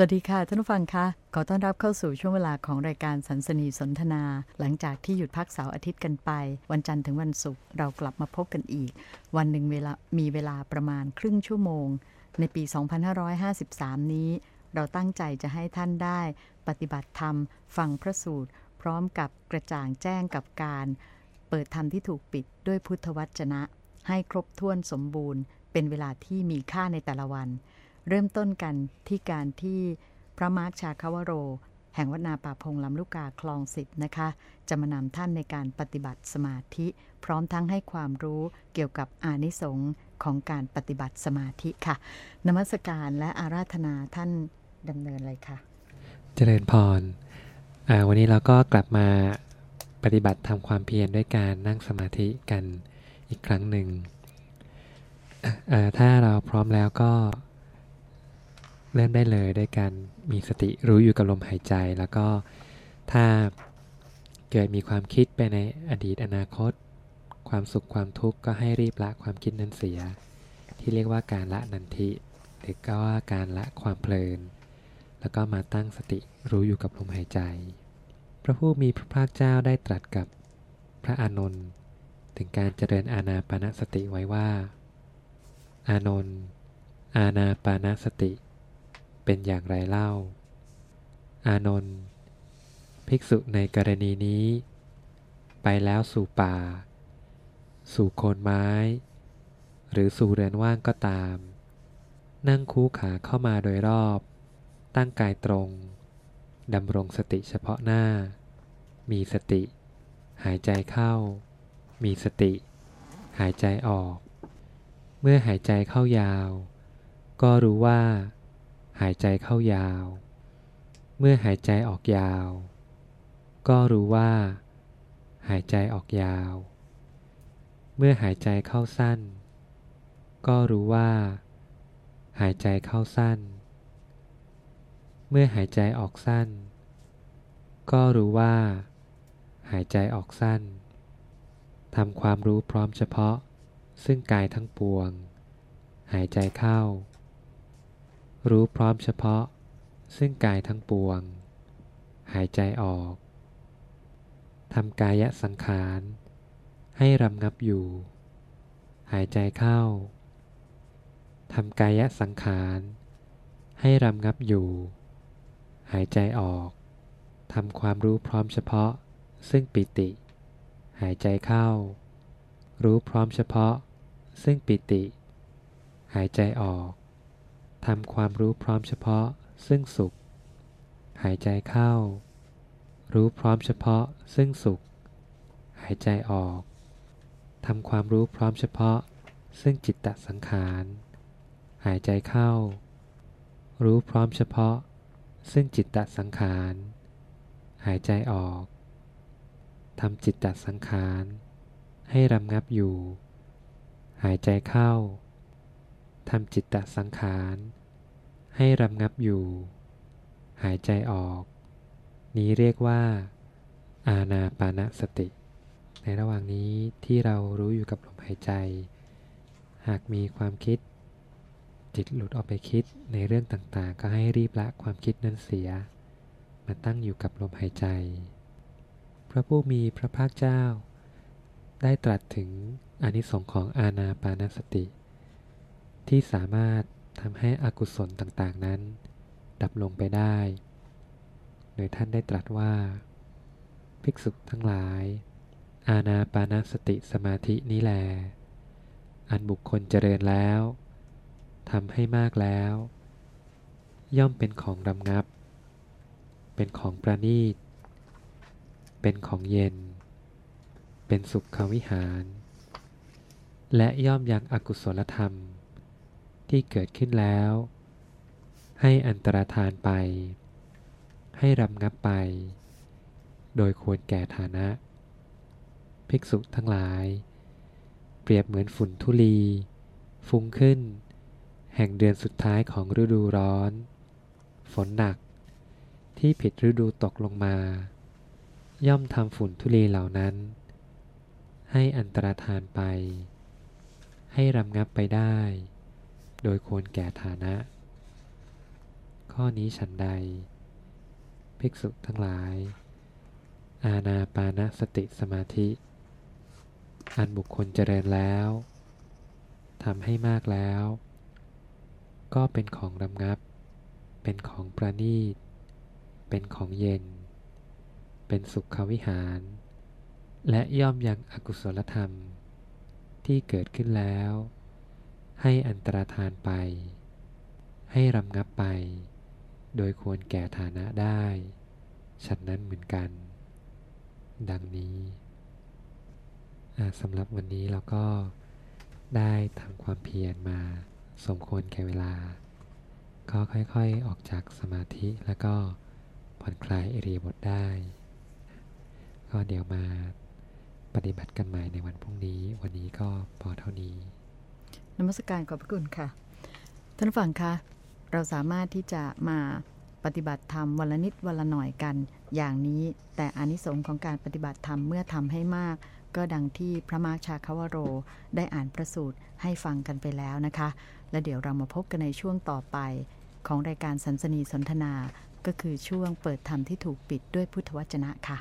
สวัสดีค่ะ ท่านผู้ฟังคะขอต้อนรับเข้าสู่ช่วงเวลาของรายการสันสนีสนทนา หลังจากที่หยุดพักเสาร์อาทิตย์กันไป วันจันทร์ถึงวันศุกร์เรากลับมาพบกันอีก วันหนึ่งเวลามีเวลาประมาณครึ่งชั่วโมง ในปี 2553 นี้ เราตั้งใจจะให้ท่านได้ ปฏิบัติธรรม ฟังพระสูตร พร้อมกับกระจ่างแจ้งกับการ เปิดธรรมที่ถูกปิดด้วยพุทธวจนะ ให้ครบถ้วนสมบูรณ์ เป็นเวลาที่มีค่าในแต่ละวัน เริ่มต้นกันที่การที่พระมาร์คชาคาวโร แห่งวัดนาป่าพงลำลูกกาคลองสิบนะคะ จะมานำท่านในการปฏิบัติสมาธิ พร้อมทั้งให้ความรู้เกี่ยวกับอานิสงส์ของการปฏิบัติสมาธิค่ะ นมัสการและอาราธนาท่านดำเนินเลยค่ะ เจริญพรวันนี้เราก็กลับมาปฏิบัติทำความเพียรด้วยการนั่งสมาธิกันอีกครั้งหนึ่งถ้าเราพร้อมแล้วก็ เริ่มได้เลยด้วยการมีสติรู้อยู่กับลมหายใจ แล้วก็ถ้าเกิดมีความคิดไปในอดีตอนาคต ความสุขความทุกข์ก็ให้รีบละความคิดนั้นเสีย ที่เรียกว่าการละนันทิหรือก็ว่าการละความเพลิน แล้วก็มาตั้งสติรู้อยู่กับลมหายใจ พระผู้มีพระภาคเจ้าได้ตรัสกับพระอานนท์ถึงการเจริญอาณาปานสติไว้ว่า อานนท์อาณาปานสติ เป็นอย่างไรเล่า อานนท์ภิกษุในกรณีนี้ ไปแล้วสู่ป่า สู่โคนไม้ หรือสู่เรือนว่างก็ตาม นั่งคู่ขาเข้ามาโดยรอบ ตั้งกายตรงดำรงสติเฉพาะหน้า มีสติ หายใจเข้า มีสติ หายใจออก เมื่อหายใจเข้ายาว ก็รู้ว่า หายใจเข้ายาว เมื่อหายใจออกยาว ก็รู้ว่า หายใจออกยาว เมื่อหายใจเข้าสั้น ก็รู้ว่า หายใจเข้าสั้น เมื่อหายใจออกสั้น ก็รู้ว่า หายใจออกสั้นทำความรู้พร้อมเฉพาะ ซึ่งกายทั้งปวง หายใจเข้า รู้พร้อมเฉพาะ ซึ่งกายทั้งปวง หายใจออกทำกายสังขาร ให้รำงับอยู่ หายใจเข้าทำกายสังขาร ให้รำงับอยู่ หายใจออกทำความรู้พร้อมเฉพาะ ซึ่งปิติ หายใจเข้า รู้พร้อมเฉพาะ ซึ่งปิติ หายใจออก ทำความรู้พร้อมเฉพาะซึ่งสุข หายใจเข้า รู้พร้อมเฉพาะซึ่งสุข หายใจออกทำความรู้พร้อมเฉพาะ ซึ่งจิตตสังขาร หายใจเข้า รู้พร้อมเฉพาะ ซึ่งจิตตสังขาร หายใจออกทำจิตตสังขาร ให้รำงับอยู่ หายใจเข้าทำจิตตสังขาร ให้รำงับอยู่ หายใจออก นี้เรียกว่า อาณาปานสติ ในระหว่างนี้ที่เรารู้อยู่กับลมหายใจ หากมีความคิด จิตหลุดออกไปคิดในเรื่องต่างๆ ก็ให้รีบละความคิดนั้นเสีย มาตั้งอยู่กับลมหายใจ พระผู้มีพระภาคเจ้า ได้ตรัสถึงอนิสงค์ของอาณาปานสติ ที่สามารถ ทำให้อกุศลต่างๆนั้น ดับลงไปได้ โดยท่านได้ตรัสว่า ภิกษุทั้งหลาย อาณาปานสติสมาธินี้แล อันบุคคลเจริญแล้วทำให้มากแล้ว ย่อมเป็นของรำงับ เป็นของประณีต เป็นของเย็น เป็นสุขวิหาร และย่อมยังอกุศลธรรม ที่เกิดขึ้นแล้ว ให้อันตรธานไป ให้รำงับไป โดยควรแก่ฐานะ ภิกษุทั้งหลาย เปรียบเหมือนฝุ่นทุลี ฟุ้งขึ้น แห่งเดือนสุดท้ายของฤดูร้อน ฝนหนัก ที่ผิดฤดูตกลงมา ย่อมทำฝุ่นทุลีเหล่านั้น ให้อันตรธานไปให้รำงับไปได้ โดยควรแก่ฐานะ ข้อนี้ฉันใด ภิกษุทั้งหลาย อาณาปานสติสมาธิ อันบุคคลเจริญแล้วทำให้มากแล้ว ก็เป็นของรำงับ เป็นของประณีต เป็นของเย็น เป็นสุขวิหาร และย่อมยังอกุศลธรรมที่เกิดขึ้นแล้ว ให้อันตรธานไป ให้รำงับไป โดยควรแก่ฐานะได้ ฉันนั้นเหมือนกัน ดังนี้สำหรับวันนี้เราก็ได้ทำความเพียรมาสมควรแก่เวลา ก็ค่อยๆออกจากสมาธิแล้วก็ผ่อนคลายเอรียบทได้ ก็เดี๋ยวมาปฏิบัติกันใหม่ในวันพรุ่งนี้ วันนี้ก็พอเท่านี้ นมัสการขอบพระคุณค่ะ ท่านฟังคะเราสามารถที่จะมาปฏิบัติธรรมวันละนิดวันละหน่อยกัน อย่างนี้แต่อานิสงส์ของการปฏิบัติธรรมเมื่อทำให้มาก ก็ดังที่พระมาชาคาวโร ได้อ่านประสูตรให้ฟังกันไปแล้วนะคะ และเดี๋ยวเรามาพบกันในช่วงต่อไป ของรายการสันสนีสนทนา ก็คือช่วงเปิดธรรมที่ถูกปิดด้วยพุทธวจนะค่ะ